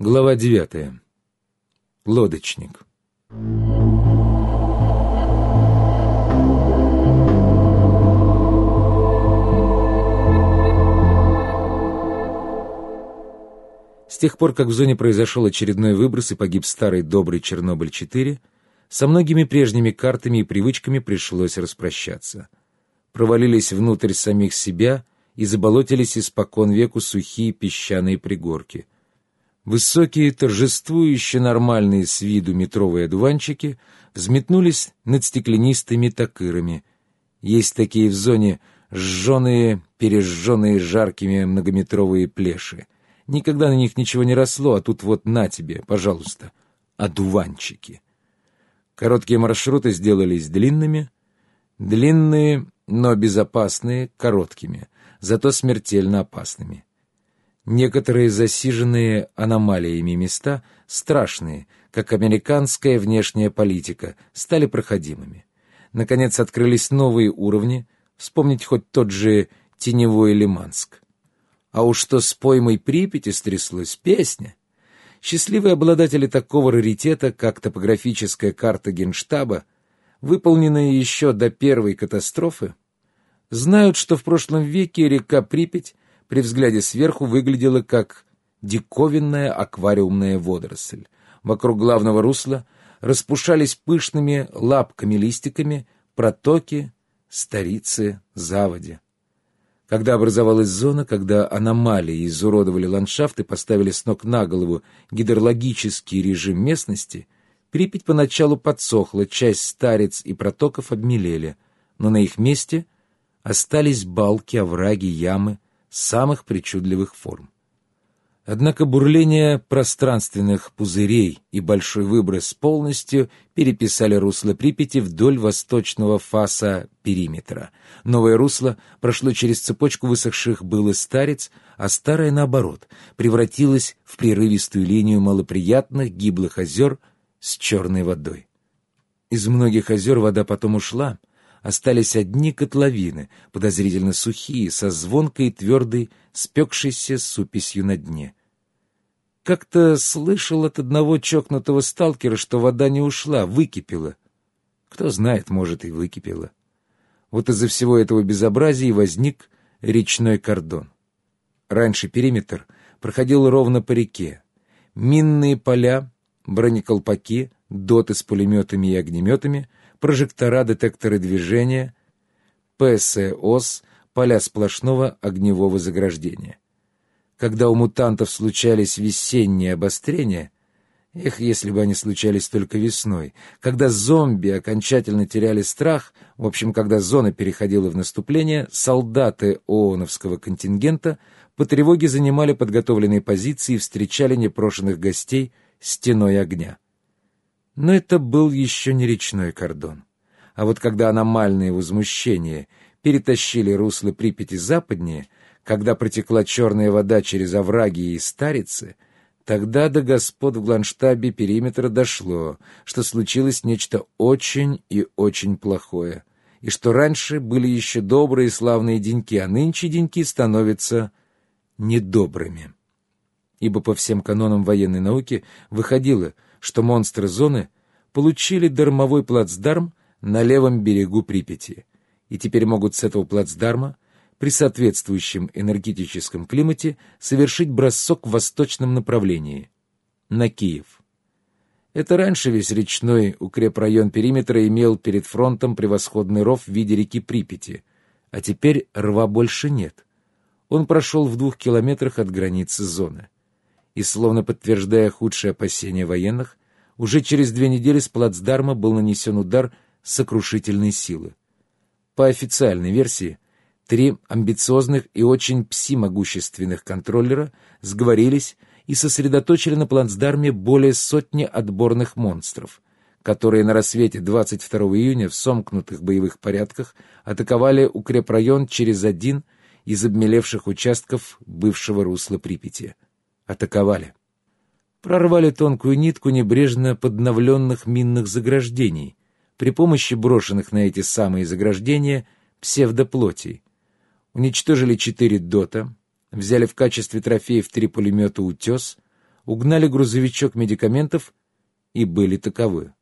Глава девятая. Лодочник. С тех пор, как в зоне произошел очередной выброс и погиб старый добрый Чернобыль-4, со многими прежними картами и привычками пришлось распрощаться. Провалились внутрь самих себя и заболотились испокон веку сухие песчаные пригорки. Высокие, торжествующие нормальные с виду метровые одуванчики взметнулись над стеклянистыми такырами. Есть такие в зоне сжженные, пережженные жаркими многометровые плеши — Никогда на них ничего не росло, а тут вот на тебе, пожалуйста, одуванчики. Короткие маршруты сделались длинными, длинные, но безопасные, короткими, зато смертельно опасными. Некоторые засиженные аномалиями места, страшные, как американская внешняя политика, стали проходимыми. Наконец открылись новые уровни, вспомнить хоть тот же теневой Лиманск. А уж что с поймой Припяти стряслась песня. Счастливые обладатели такого раритета, как топографическая карта Генштаба, выполненная еще до первой катастрофы, знают, что в прошлом веке река Припять при взгляде сверху выглядела как диковинная аквариумная водоросль. Вокруг главного русла распушались пышными лапками-листиками протоки, старицы, заводи. Когда образовалась зона, когда аномалии изуродовали ландшафт и поставили с ног на голову гидрологический режим местности, Припять поначалу подсохла, часть старец и протоков обмелели, но на их месте остались балки, овраги, ямы самых причудливых форм. Однако бурление пространственных пузырей и большой выброс полностью переписали русло Припяти вдоль восточного фаса периметра. Новое русло прошло через цепочку высохших было старец, а старое, наоборот, превратилось в прерывистую линию малоприятных гиблых озер с черной водой. Из многих озер вода потом ушла, остались одни котловины, подозрительно сухие, со звонкой и твердой, спекшейся суписью на дне — как-то слышал от одного чокнутого сталкера, что вода не ушла, выкипела. Кто знает, может, и выкипела. Вот из-за всего этого безобразия возник речной кордон. Раньше периметр проходил ровно по реке. Минные поля, бронеколпаки, доты с пулеметами и огнеметами, прожектора, детекторы движения, ПСОС, поля сплошного огневого заграждения когда у мутантов случались весенние обострения, Эх, если бы они случались только весной, когда зомби окончательно теряли страх, в общем, когда зона переходила в наступление, солдаты ООНовского контингента по тревоге занимали подготовленные позиции и встречали непрошенных гостей стеной огня. Но это был еще не речной кордон. А вот когда аномальные возмущения перетащили русло Припяти западнее — когда протекла черная вода через овраги и старицы, тогда до господ в гланштабе периметра дошло, что случилось нечто очень и очень плохое, и что раньше были еще добрые и славные деньки, а нынче деньки становятся недобрыми. Ибо по всем канонам военной науки выходило, что монстры зоны получили дармовой плацдарм на левом берегу Припяти, и теперь могут с этого плацдарма при соответствующем энергетическом климате совершить бросок в восточном направлении, на Киев. Это раньше весь речной укрепрайон периметра имел перед фронтом превосходный ров в виде реки Припяти, а теперь рва больше нет. Он прошел в двух километрах от границы зоны. И, словно подтверждая худшие опасения военных, уже через две недели с плацдарма был нанесен удар сокрушительной силы. По официальной версии, Три амбициозных и очень пси-могущественных контроллера сговорились и сосредоточили на плацдарме более сотни отборных монстров, которые на рассвете 22 июня в сомкнутых боевых порядках атаковали укрепрайон через один из обмелевших участков бывшего русла Припяти. Атаковали. Прорвали тонкую нитку небрежно подновленных минных заграждений при помощи брошенных на эти самые заграждения псевдоплотий, уничтожили четыре дота, взяли в качестве трофеев три пулемета «Утес», угнали грузовичок медикаментов и были таковы.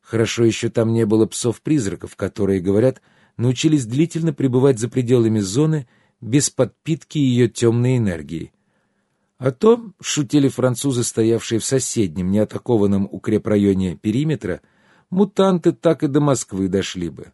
Хорошо еще там не было псов-призраков, которые, говорят, научились длительно пребывать за пределами зоны без подпитки ее темной энергии. А то, шутили французы, стоявшие в соседнем, неатакованном укрепрайоне периметра, мутанты так и до Москвы дошли бы.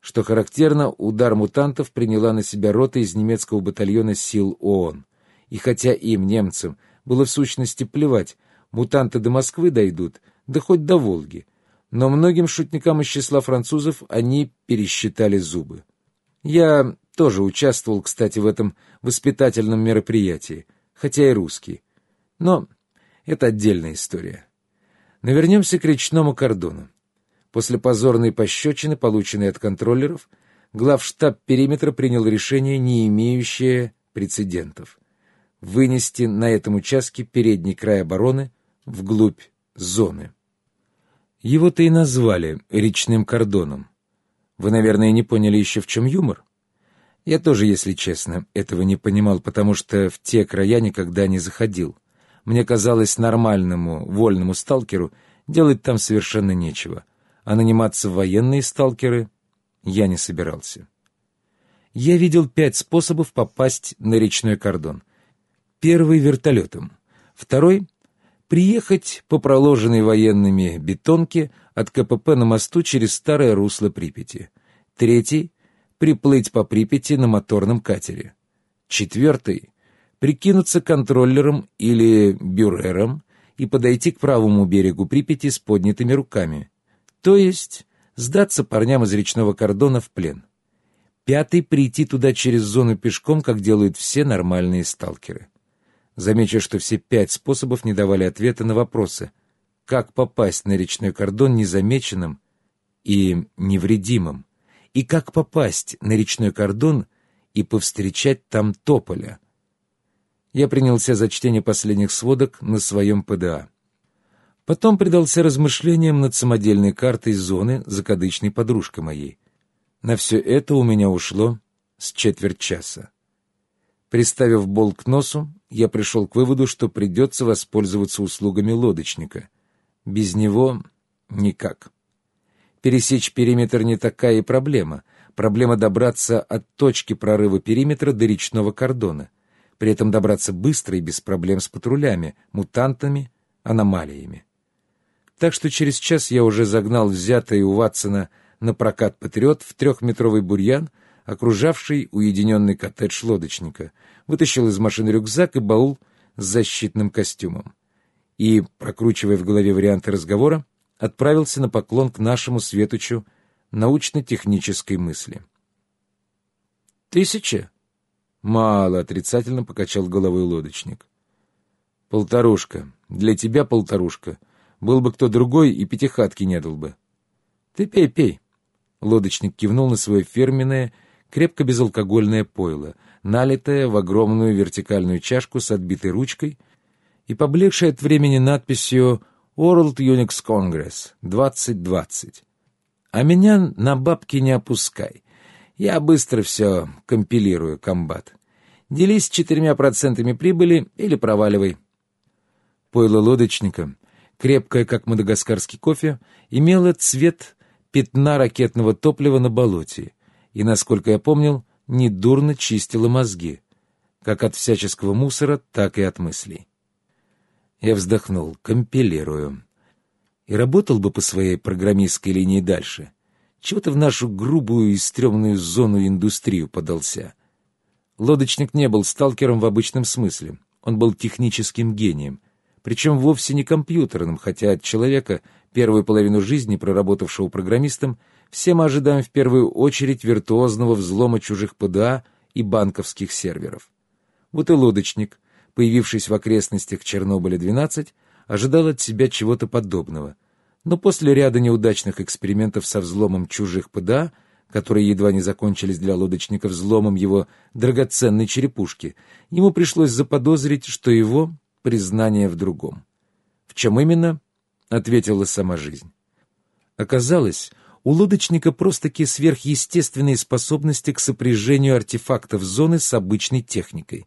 Что характерно, удар мутантов приняла на себя рота из немецкого батальона сил ООН. И хотя им, немцам, было в сущности плевать, мутанты до Москвы дойдут, да хоть до Волги, но многим шутникам из числа французов они пересчитали зубы. Я тоже участвовал, кстати, в этом воспитательном мероприятии, хотя и русский. Но это отдельная история. Навернемся к речному кордону. После позорной пощечины, полученной от контроллеров, главштаб периметра принял решение, не имеющее прецедентов. Вынести на этом участке передний край обороны вглубь зоны. Его-то и назвали речным кордоном. Вы, наверное, не поняли еще, в чем юмор? Я тоже, если честно, этого не понимал, потому что в те края никогда не заходил. Мне казалось нормальному, вольному сталкеру делать там совершенно нечего — а наниматься в военные сталкеры я не собирался. Я видел пять способов попасть на речной кордон. Первый — вертолетом. Второй — приехать по проложенной военными бетонке от КПП на мосту через старое русло Припяти. Третий — приплыть по Припяти на моторном катере. Четвертый — прикинуться контроллером или бюрером и подойти к правому берегу Припяти с поднятыми руками. То есть сдаться парням из речного кордона в плен. Пятый — прийти туда через зону пешком, как делают все нормальные сталкеры. Замечу, что все пять способов не давали ответа на вопросы, как попасть на речной кордон незамеченным и невредимым, и как попасть на речной кордон и повстречать там тополя. Я принялся за чтение последних сводок на своем ПДА. Потом предался размышлениям над самодельной картой зоны, закадычной подружкой моей. На все это у меня ушло с четверть часа. Приставив бол к носу, я пришел к выводу, что придется воспользоваться услугами лодочника. Без него никак. Пересечь периметр не такая и проблема. Проблема добраться от точки прорыва периметра до речного кордона. При этом добраться быстро и без проблем с патрулями, мутантами, аномалиями. Так что через час я уже загнал взятый у Ватсона на прокат «Патриот» в трехметровый бурьян, окружавший уединенный коттедж лодочника, вытащил из машины рюкзак и баул с защитным костюмом. И, прокручивая в голове варианты разговора, отправился на поклон к нашему светочу научно-технической мысли. «Тысяча?» «Мало», — отрицательно покачал головой лодочник. «Полторушка. Для тебя полторушка. Был бы кто другой, и пятихатки не дал бы. — Ты пей, пей. Лодочник кивнул на свое фирменное, крепко безалкогольное пойло, налитое в огромную вертикальную чашку с отбитой ручкой и поблекшей от времени надписью «World Unix Congress 2020». А меня на бабки не опускай. Я быстро все компилирую, комбат. Делись четырьмя процентами прибыли или проваливай. Пойло лодочника крепкая, как мадагаскарский кофе, имела цвет пятна ракетного топлива на болоте и, насколько я помнил, недурно чистила мозги, как от всяческого мусора, так и от мыслей. Я вздохнул, компилирую. И работал бы по своей программистской линии дальше. Чего-то в нашу грубую и стрёмную зону индустрию подался. Лодочник не был сталкером в обычном смысле. Он был техническим гением — причем вовсе не компьютерным, хотя от человека, первую половину жизни проработавшего программистом, все мы ожидаем в первую очередь виртуозного взлома чужих ПДА и банковских серверов. Вот и лодочник, появившись в окрестностях Чернобыля-12, ожидал от себя чего-то подобного. Но после ряда неудачных экспериментов со взломом чужих ПДА, которые едва не закончились для лодочника взломом его драгоценной черепушки, ему пришлось заподозрить, что его признание в другом. В чем именно, ответила сама жизнь. Оказалось, у лодочника просто-таки сверхъестественные способности к сопряжению артефактов зоны с обычной техникой.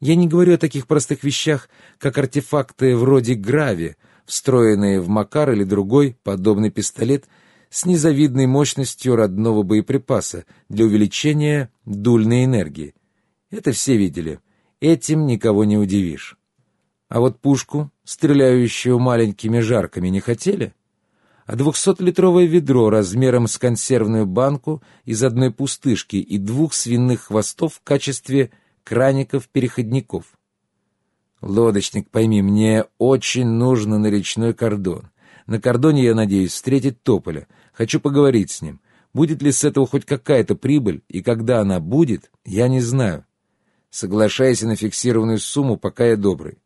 Я не говорю о таких простых вещах, как артефакты вроде грави, встроенные в Макар или другой подобный пистолет с незавидной мощностью родного боеприпаса для увеличения дульной энергии. Это все видели. Этим никого не удивишь. А вот пушку, стреляющую маленькими жарками, не хотели? А двухсотлитровое ведро размером с консервную банку из одной пустышки и двух свиных хвостов в качестве краников-переходников. Лодочник, пойми, мне очень нужно на речной кордон. На кордоне я надеюсь встретить Тополя. Хочу поговорить с ним. Будет ли с этого хоть какая-то прибыль, и когда она будет, я не знаю. Соглашайся на фиксированную сумму, пока я добрый.